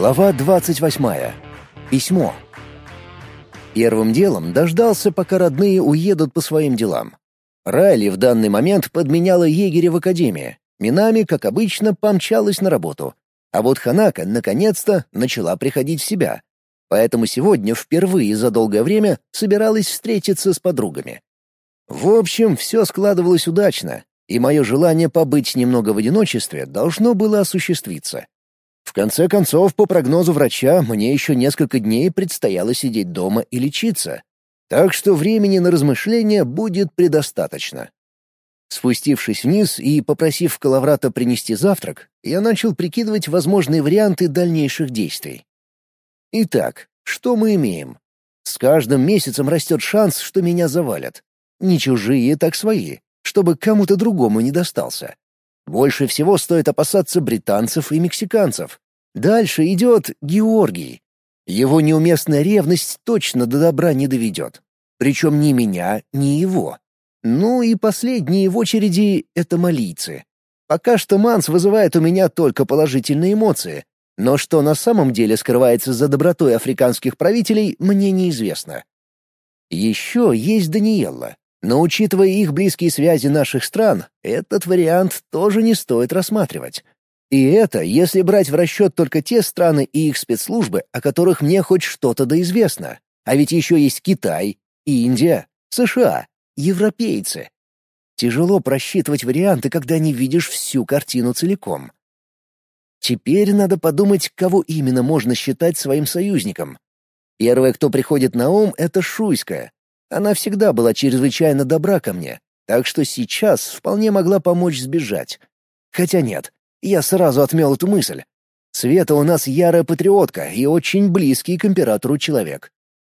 Глава 28. Письмо. Первым делом дождался, пока родные уедут по своим делам. Райли в данный момент подменяла егеря в академии. Минами, как обычно, помчалась на работу. А вот Ханака, наконец-то, начала приходить в себя. Поэтому сегодня впервые за долгое время собиралась встретиться с подругами. В общем, все складывалось удачно, и мое желание побыть немного в одиночестве должно было осуществиться. В конце концов, по прогнозу врача, мне еще несколько дней предстояло сидеть дома и лечиться. Так что времени на размышления будет предостаточно. Спустившись вниз и попросив Калаврата принести завтрак, я начал прикидывать возможные варианты дальнейших действий. Итак, что мы имеем? С каждым месяцем растет шанс, что меня завалят. Не чужие, так свои, чтобы кому-то другому не достался. Больше всего стоит опасаться британцев и мексиканцев. Дальше идет Георгий. Его неуместная ревность точно до добра не доведет. Причем ни меня, ни его. Ну и последние в очереди — это малийцы. Пока что Манс вызывает у меня только положительные эмоции, но что на самом деле скрывается за добротой африканских правителей, мне неизвестно. Еще есть Даниэлла. Но учитывая их близкие связи наших стран, этот вариант тоже не стоит рассматривать. И это, если брать в расчет только те страны и их спецслужбы, о которых мне хоть что-то да известно. А ведь еще есть Китай, Индия, США, европейцы. Тяжело просчитывать варианты, когда не видишь всю картину целиком. Теперь надо подумать, кого именно можно считать своим союзником. Первое, кто приходит на ум, — это Шуйская, она всегда была чрезвычайно добра ко мне, так что сейчас вполне могла помочь сбежать. Хотя нет, я сразу отмел эту мысль. Света у нас ярая патриотка и очень близкий к императору человек.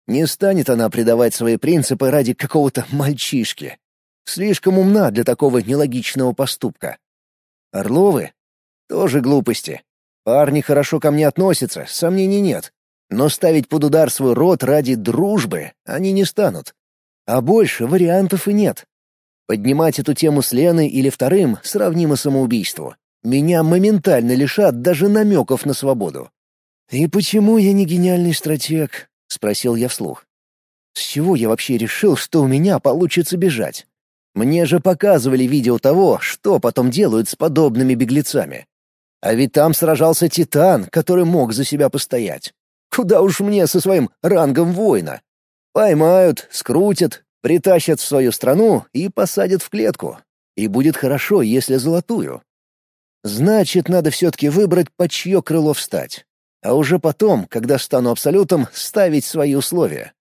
Не станет она предавать свои принципы ради какого-то мальчишки. Слишком умна для такого нелогичного поступка. Орловы? Тоже глупости. Парни хорошо ко мне относятся, сомнений нет. Но ставить под удар свой род ради дружбы они не станут. А больше вариантов и нет. Поднимать эту тему с Леной или вторым сравнимо самоубийству. Меня моментально лишат даже намеков на свободу. «И почему я не гениальный стратег?» — спросил я вслух. «С чего я вообще решил, что у меня получится бежать? Мне же показывали видео того, что потом делают с подобными беглецами. А ведь там сражался Титан, который мог за себя постоять. Куда уж мне со своим рангом воина? Поймают, скрутят, притащат в свою страну и посадят в клетку. И будет хорошо, если золотую. Значит, надо все-таки выбрать, по чье крыло встать. А уже потом, когда стану абсолютом, ставить свои условия.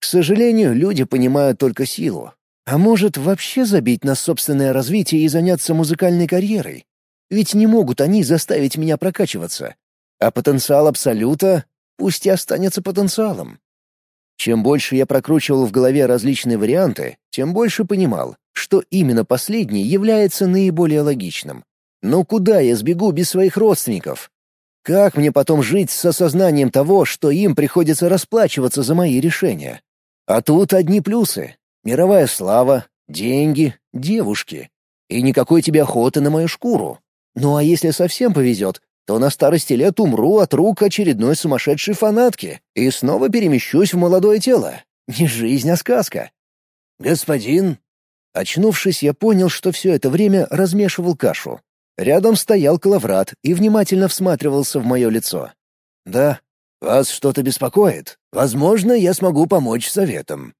К сожалению, люди понимают только силу. А может, вообще забить на собственное развитие и заняться музыкальной карьерой? Ведь не могут они заставить меня прокачиваться. А потенциал Абсолюта пусть и останется потенциалом. Чем больше я прокручивал в голове различные варианты, тем больше понимал, что именно последний является наиболее логичным. Но куда я сбегу без своих родственников? Как мне потом жить с осознанием того, что им приходится расплачиваться за мои решения? А тут одни плюсы. Мировая слава, деньги, девушки. И никакой тебе охоты на мою шкуру. Ну а если совсем повезет, то на старости лет умру от рук очередной сумасшедшей фанатки и снова перемещусь в молодое тело. Не жизнь, а сказка. «Господин...» Очнувшись, я понял, что все это время размешивал кашу. Рядом стоял Клаврат и внимательно всматривался в мое лицо. «Да, вас что-то беспокоит? Возможно, я смогу помочь советом».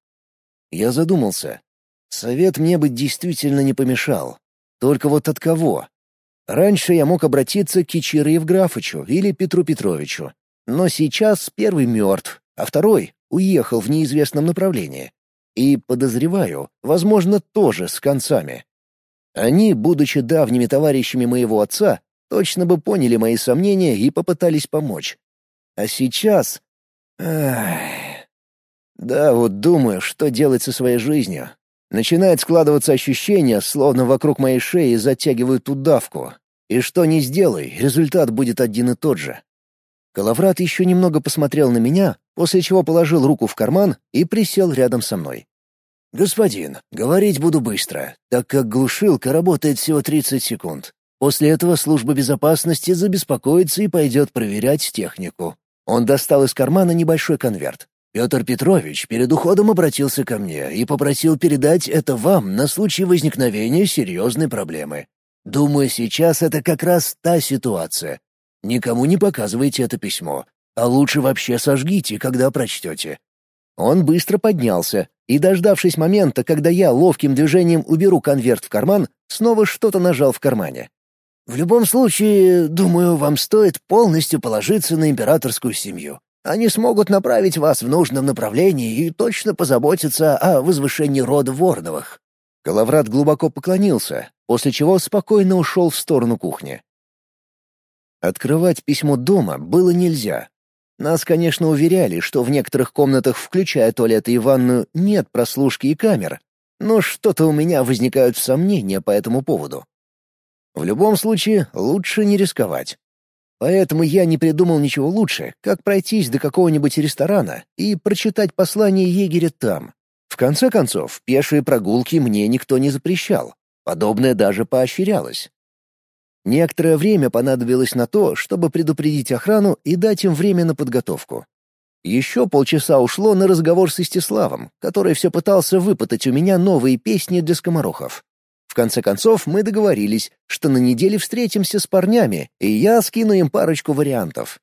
Я задумался. Совет мне бы действительно не помешал. Только вот от кого? Раньше я мог обратиться к Кичире Евграфычу или Петру Петровичу, но сейчас первый мертв, а второй уехал в неизвестном направлении. И, подозреваю, возможно, тоже с концами. Они, будучи давними товарищами моего отца, точно бы поняли мои сомнения и попытались помочь. А сейчас... Ах... Да, вот думаю, что делать со своей жизнью. Начинает складываться ощущение, словно вокруг моей шеи затягивают удавку. И что ни сделай, результат будет один и тот же. Калаврат еще немного посмотрел на меня, после чего положил руку в карман и присел рядом со мной. «Господин, говорить буду быстро, так как глушилка работает всего 30 секунд. После этого служба безопасности забеспокоится и пойдет проверять технику. Он достал из кармана небольшой конверт. Петр Петрович перед уходом обратился ко мне и попросил передать это вам на случай возникновения серьезной проблемы. Думаю, сейчас это как раз та ситуация. Никому не показывайте это письмо, а лучше вообще сожгите, когда прочтете. Он быстро поднялся и, дождавшись момента, когда я ловким движением уберу конверт в карман, снова что-то нажал в кармане. «В любом случае, думаю, вам стоит полностью положиться на императорскую семью. Они смогут направить вас в нужном направлении и точно позаботиться о возвышении рода Ворновых». Калаврат глубоко поклонился, после чего спокойно ушел в сторону кухни. Открывать письмо дома было нельзя, нас, конечно, уверяли, что в некоторых комнатах, включая туалет и ванную, нет прослушки и камер, но что-то у меня возникают сомнения по этому поводу. В любом случае, лучше не рисковать. Поэтому я не придумал ничего лучше, как пройтись до какого-нибудь ресторана и прочитать послание егеря там. В конце концов, пешие прогулки мне никто не запрещал. Подобное даже поощрялось. Некоторое время понадобилось на то, чтобы предупредить охрану и дать им время на подготовку. Еще полчаса ушло на разговор с Истиславом, который все пытался выпытать у меня новые песни для скоморохов. В конце концов, мы договорились, что на неделе встретимся с парнями, и я скину им парочку вариантов.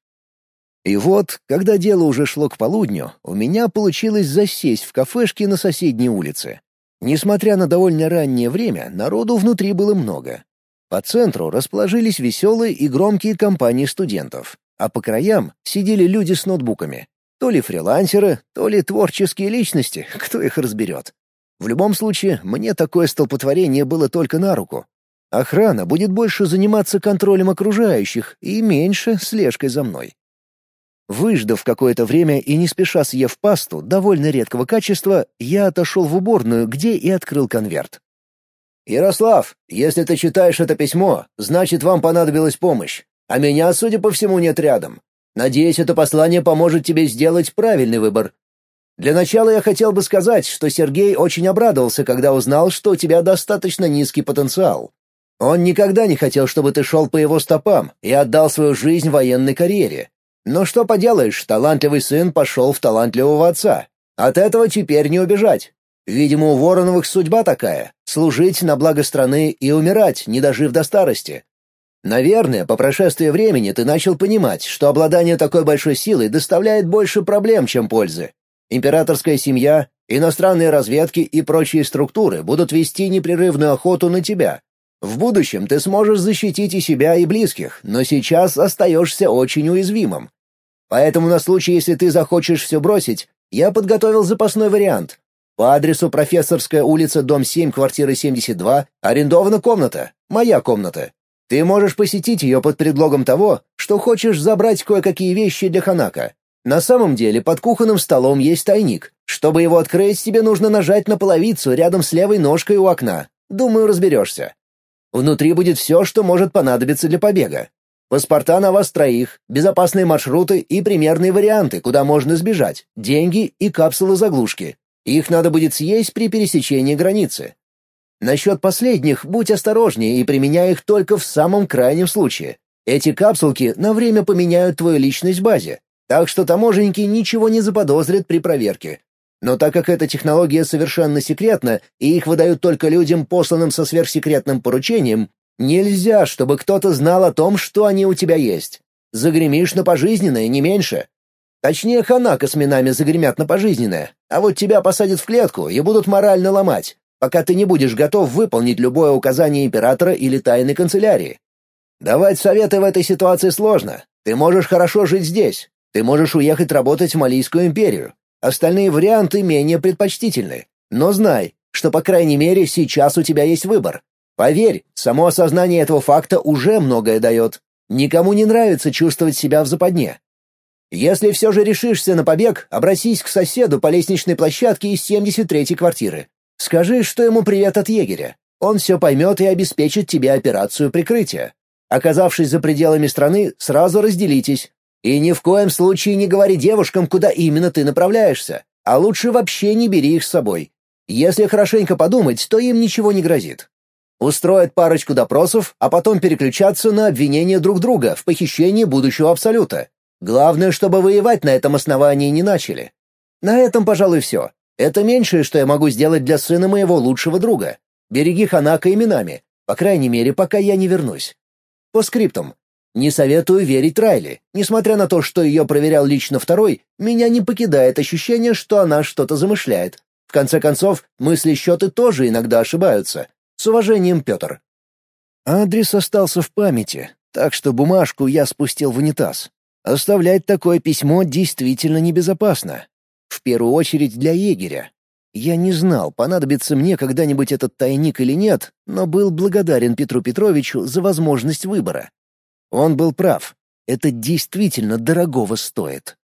И вот, когда дело уже шло к полудню, у меня получилось засесть в кафешке на соседней улице. Несмотря на довольно раннее время, народу внутри было много. По центру расположились веселые и громкие компании студентов, а по краям сидели люди с ноутбуками. То ли фрилансеры, то ли творческие личности, кто их разберет. В любом случае, мне такое столпотворение было только на руку. Охрана будет больше заниматься контролем окружающих и меньше слежкой за мной. Выждав какое-то время и не спеша съев пасту довольно редкого качества, я отошел в уборную, где и открыл конверт. «Ярослав, если ты читаешь это письмо, значит, вам понадобилась помощь. А меня, судя по всему, нет рядом. Надеюсь, это послание поможет тебе сделать правильный выбор. Для начала я хотел бы сказать, что Сергей очень обрадовался, когда узнал, что у тебя достаточно низкий потенциал. Он никогда не хотел, чтобы ты шел по его стопам и отдал свою жизнь военной карьере. Но что поделаешь, талантливый сын пошел в талантливого отца. От этого теперь не убежать. Видимо, у Вороновых судьба такая — служить на благо страны и умирать, не дожив до старости. Наверное, по прошествии времени ты начал понимать, что обладание такой большой силой доставляет больше проблем, чем пользы. Императорская семья, иностранные разведки и прочие структуры будут вести непрерывную охоту на тебя. В будущем ты сможешь защитить и себя, и близких, но сейчас остаешься очень уязвимым. Поэтому на случай, если ты захочешь все бросить, я подготовил запасной вариант, по адресу Профессорская улица, дом 7, квартира 72, арендована комната, моя комната. Ты можешь посетить ее под предлогом того, что хочешь забрать кое-какие вещи для Ханака. На самом деле под кухонным столом есть тайник. Чтобы его открыть, тебе нужно нажать на половицу рядом с левой ножкой у окна. Думаю, разберешься. Внутри будет все, что может понадобиться для побега. Паспорта на вас троих, безопасные маршруты и примерные варианты, куда можно сбежать, деньги и капсулы заглушки. Их надо будет съесть при пересечении границы. Насчет последних будь осторожнее и применяй их только в самом крайнем случае. Эти капсулки на время поменяют твою личность в базе, так что таможенники ничего не заподозрят при проверке. Но так как эта технология совершенно секретна и их выдают только людям, посланным со сверхсекретным поручением, нельзя, чтобы кто-то знал о том, что они у тебя есть. Загремишь на пожизненное, не меньше. Точнее, Ханака с минами загремят на пожизненное, а вот тебя посадят в клетку и будут морально ломать, пока ты не будешь готов выполнить любое указание императора или тайной канцелярии. Давать советы в этой ситуации сложно. Ты можешь хорошо жить здесь. Ты можешь уехать работать в Малийскую империю. Остальные варианты менее предпочтительны. Но знай, что, по крайней мере, сейчас у тебя есть выбор. Поверь, само осознание этого факта уже многое дает. Никому не нравится чувствовать себя в западне. Если все же решишься на побег, обратись к соседу по лестничной площадке из 73-й квартиры. Скажи, что ему привет от егеря. Он все поймет и обеспечит тебе операцию прикрытия. Оказавшись за пределами страны, сразу разделитесь. И ни в коем случае не говори девушкам, куда именно ты направляешься, а лучше вообще не бери их с собой. Если хорошенько подумать, то им ничего не грозит. Устроят парочку допросов, а потом переключаться на обвинение друг друга в похищении будущего Абсолюта. Главное, чтобы воевать на этом основании не начали. На этом, пожалуй, все. Это меньшее, что я могу сделать для сына моего лучшего друга. Береги Ханака именами, по крайней мере, пока я не вернусь. По скриптам. Не советую верить Райли. Несмотря на то, что ее проверял лично второй, меня не покидает ощущение, что она что-то замышляет. В конце концов, мысли-счеты тоже иногда ошибаются. С уважением, Петр. Адрес остался в памяти, так что бумажку я спустил в унитаз. Оставлять такое письмо действительно небезопасно. В первую очередь для егеря. Я не знал, понадобится мне когда-нибудь этот тайник или нет, но был благодарен Петру Петровичу за возможность выбора. Он был прав. Это действительно дорогого стоит.